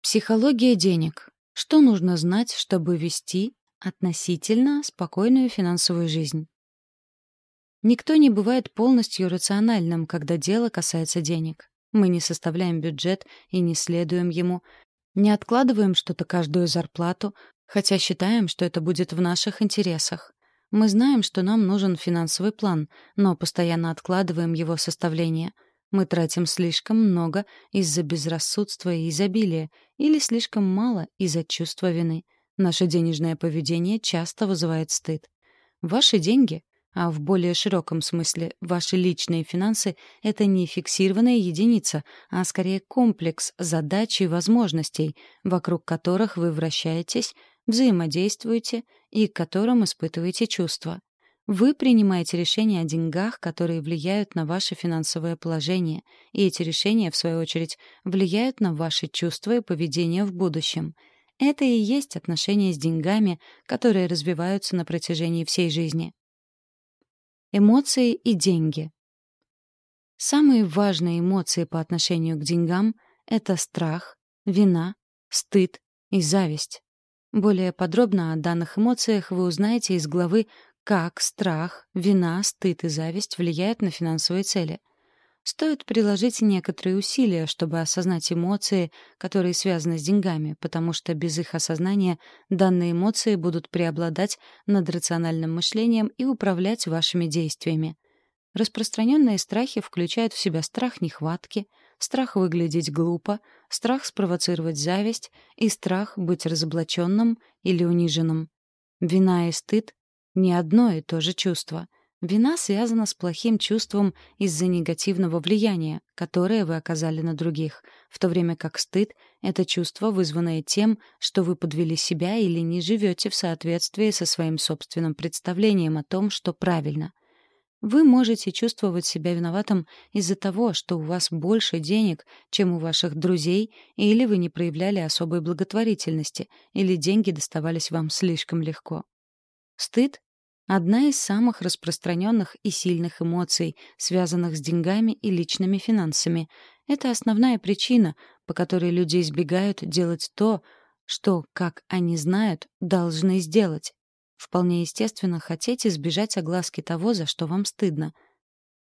Психология денег. Что нужно знать, чтобы вести относительно спокойную финансовую жизнь? Никто не бывает полностью рациональным, когда дело касается денег. Мы не составляем бюджет и не следуем ему, не откладываем что-то каждую зарплату, хотя считаем, что это будет в наших интересах. Мы знаем, что нам нужен финансовый план, но постоянно откладываем его составление — мы тратим слишком много из-за безрассудства и изобилия или слишком мало из-за чувства вины. Наше денежное поведение часто вызывает стыд. Ваши деньги, а в более широком смысле ваши личные финансы — это не фиксированная единица, а скорее комплекс задач и возможностей, вокруг которых вы вращаетесь, взаимодействуете и к которым испытываете чувства. Вы принимаете решения о деньгах, которые влияют на ваше финансовое положение, и эти решения, в свою очередь, влияют на ваши чувства и поведение в будущем. Это и есть отношения с деньгами, которые развиваются на протяжении всей жизни. Эмоции и деньги. Самые важные эмоции по отношению к деньгам — это страх, вина, стыд и зависть. Более подробно о данных эмоциях вы узнаете из главы как страх, вина, стыд и зависть влияют на финансовые цели. Стоит приложить некоторые усилия, чтобы осознать эмоции, которые связаны с деньгами, потому что без их осознания данные эмоции будут преобладать над рациональным мышлением и управлять вашими действиями. Распространенные страхи включают в себя страх нехватки, страх выглядеть глупо, страх спровоцировать зависть и страх быть разоблаченным или униженным. Вина и стыд не одно и то же чувство. Вина связана с плохим чувством из-за негативного влияния, которое вы оказали на других, в то время как стыд — это чувство, вызванное тем, что вы подвели себя или не живете в соответствии со своим собственным представлением о том, что правильно. Вы можете чувствовать себя виноватым из-за того, что у вас больше денег, чем у ваших друзей, или вы не проявляли особой благотворительности, или деньги доставались вам слишком легко. Стыд — одна из самых распространенных и сильных эмоций, связанных с деньгами и личными финансами. Это основная причина, по которой люди избегают делать то, что, как они знают, должны сделать. Вполне естественно хотеть избежать огласки того, за что вам стыдно.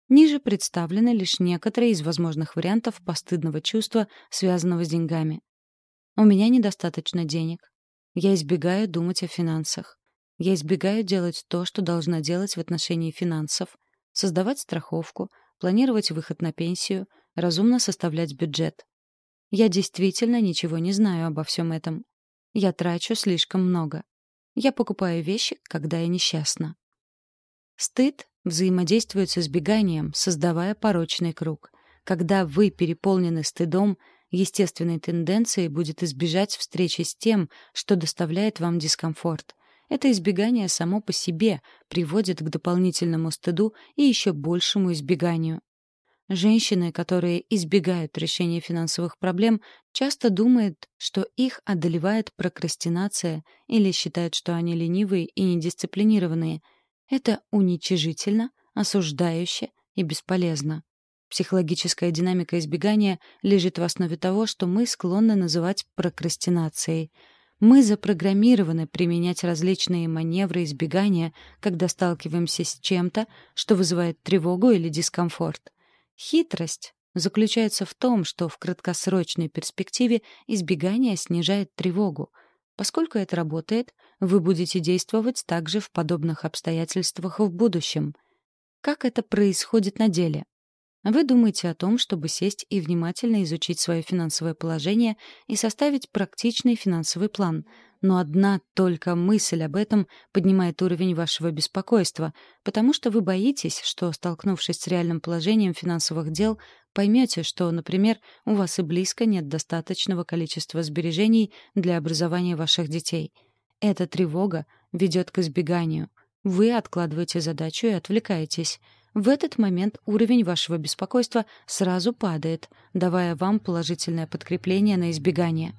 Ниже представлены лишь некоторые из возможных вариантов постыдного чувства, связанного с деньгами. У меня недостаточно денег. Я избегаю думать о финансах. Я избегаю делать то, что должна делать в отношении финансов, создавать страховку, планировать выход на пенсию, разумно составлять бюджет. Я действительно ничего не знаю обо всем этом. Я трачу слишком много. Я покупаю вещи, когда я несчастна. Стыд взаимодействует с избеганием, создавая порочный круг. Когда вы переполнены стыдом, естественной тенденцией будет избежать встречи с тем, что доставляет вам дискомфорт. Это избегание само по себе приводит к дополнительному стыду и еще большему избеганию. Женщины, которые избегают решения финансовых проблем, часто думают, что их одолевает прокрастинация или считают, что они ленивые и недисциплинированные. Это уничижительно, осуждающе и бесполезно. Психологическая динамика избегания лежит в основе того, что мы склонны называть прокрастинацией — мы запрограммированы применять различные маневры избегания, когда сталкиваемся с чем-то, что вызывает тревогу или дискомфорт. Хитрость заключается в том, что в краткосрочной перспективе избегание снижает тревогу. Поскольку это работает, вы будете действовать также в подобных обстоятельствах в будущем. Как это происходит на деле? Вы думаете о том, чтобы сесть и внимательно изучить свое финансовое положение и составить практичный финансовый план. Но одна только мысль об этом поднимает уровень вашего беспокойства, потому что вы боитесь, что, столкнувшись с реальным положением финансовых дел, поймете, что, например, у вас и близко нет достаточного количества сбережений для образования ваших детей. Эта тревога ведет к избеганию. Вы откладываете задачу и отвлекаетесь. В этот момент уровень вашего беспокойства сразу падает, давая вам положительное подкрепление на избегание.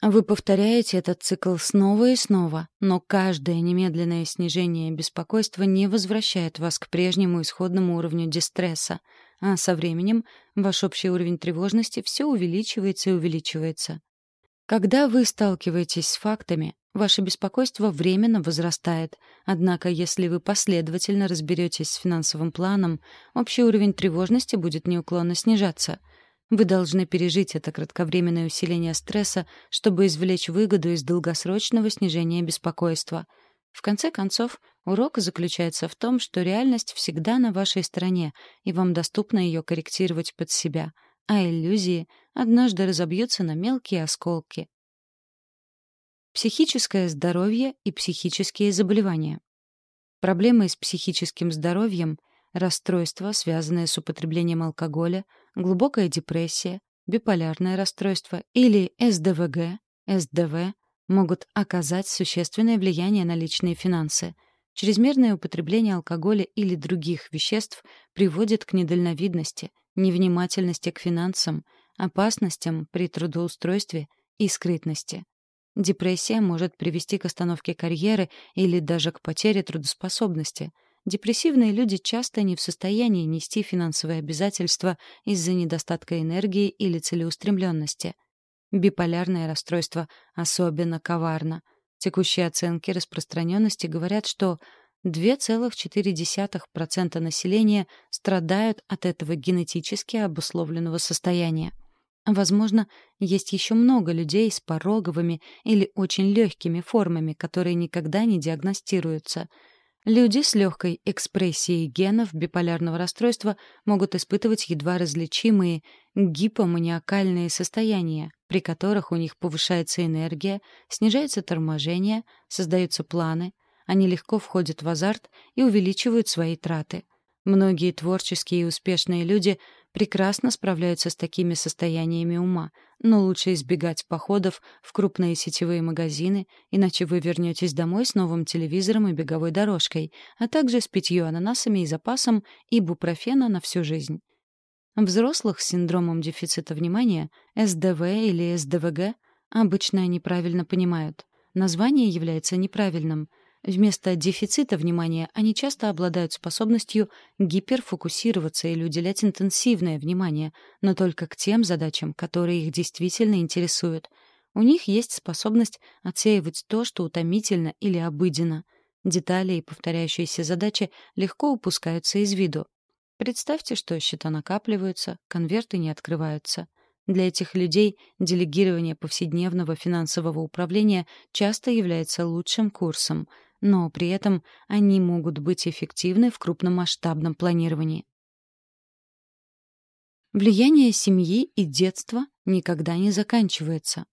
Вы повторяете этот цикл снова и снова, но каждое немедленное снижение беспокойства не возвращает вас к прежнему исходному уровню дистресса, а со временем ваш общий уровень тревожности все увеличивается и увеличивается. Когда вы сталкиваетесь с фактами, ваше беспокойство временно возрастает. Однако, если вы последовательно разберетесь с финансовым планом, общий уровень тревожности будет неуклонно снижаться. Вы должны пережить это кратковременное усиление стресса, чтобы извлечь выгоду из долгосрочного снижения беспокойства. В конце концов, урок заключается в том, что реальность всегда на вашей стороне, и вам доступно ее корректировать под себя, а иллюзии однажды разобьются на мелкие осколки. Психическое здоровье и психические заболевания. Проблемы с психическим здоровьем, расстройства, связанные с употреблением алкоголя, глубокая депрессия, биполярное расстройство или СДВГ, СДВ могут оказать существенное влияние на личные финансы. Чрезмерное употребление алкоголя или других веществ приводит к недальновидности, невнимательности к финансам, опасностям при трудоустройстве и скрытности. Депрессия может привести к остановке карьеры или даже к потере трудоспособности. Депрессивные люди часто не в состоянии нести финансовые обязательства из-за недостатка энергии или целеустремленности. Биполярное расстройство особенно коварно. Текущие оценки распространенности говорят, что 2,4% населения страдают от этого генетически обусловленного состояния. Возможно, есть еще много людей с пороговыми или очень легкими формами, которые никогда не диагностируются. Люди с легкой экспрессией генов биполярного расстройства могут испытывать едва различимые гипоманиакальные состояния, при которых у них повышается энергия, снижается торможение, создаются планы, они легко входят в азарт и увеличивают свои траты. Многие творческие и успешные люди прекрасно справляются с такими состояниями ума, но лучше избегать походов в крупные сетевые магазины, иначе вы вернетесь домой с новым телевизором и беговой дорожкой, а также с пятью ананасами и запасом ибупрофена на всю жизнь. Взрослых с синдромом дефицита внимания, СДВ или СДВГ, обычно неправильно понимают. Название является неправильным — Вместо дефицита внимания они часто обладают способностью гиперфокусироваться или уделять интенсивное внимание, но только к тем задачам, которые их действительно интересуют. У них есть способность отсеивать то, что утомительно или обыденно. Детали и повторяющиеся задачи легко упускаются из виду. Представьте, что счета накапливаются, конверты не открываются. Для этих людей делегирование повседневного финансового управления часто является лучшим курсом — но при этом они могут быть эффективны в крупномасштабном планировании. Влияние семьи и детства никогда не заканчивается.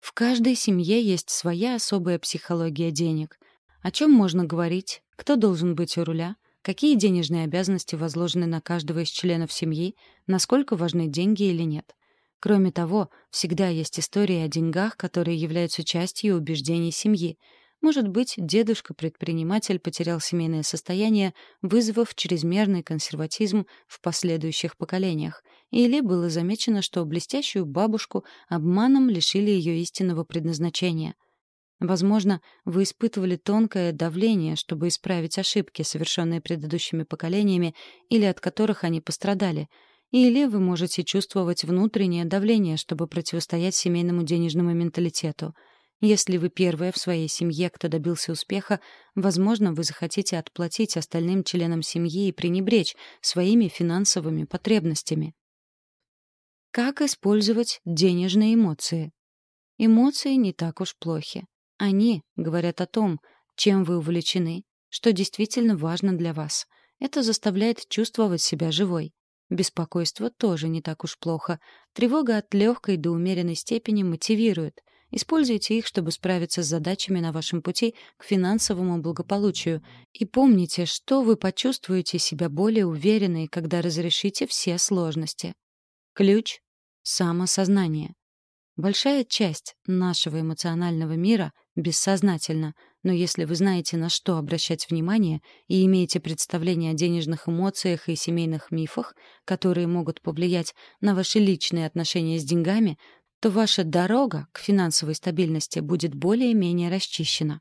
В каждой семье есть своя особая психология денег. О чем можно говорить, кто должен быть у руля, какие денежные обязанности возложены на каждого из членов семьи, насколько важны деньги или нет. Кроме того, всегда есть истории о деньгах, которые являются частью убеждений семьи, может быть, дедушка-предприниматель потерял семейное состояние, вызвав чрезмерный консерватизм в последующих поколениях. Или было замечено, что блестящую бабушку обманом лишили ее истинного предназначения. Возможно, вы испытывали тонкое давление, чтобы исправить ошибки, совершенные предыдущими поколениями или от которых они пострадали. Или вы можете чувствовать внутреннее давление, чтобы противостоять семейному денежному менталитету — если вы первая в своей семье, кто добился успеха, возможно, вы захотите отплатить остальным членам семьи и пренебречь своими финансовыми потребностями. Как использовать денежные эмоции? Эмоции не так уж плохи. Они говорят о том, чем вы увлечены, что действительно важно для вас. Это заставляет чувствовать себя живой. Беспокойство тоже не так уж плохо. Тревога от легкой до умеренной степени мотивирует. Используйте их, чтобы справиться с задачами на вашем пути к финансовому благополучию. И помните, что вы почувствуете себя более уверенной, когда разрешите все сложности. Ключ — самосознание. Большая часть нашего эмоционального мира бессознательна, но если вы знаете, на что обращать внимание, и имеете представление о денежных эмоциях и семейных мифах, которые могут повлиять на ваши личные отношения с деньгами, то ваша дорога к финансовой стабильности будет более-менее расчищена.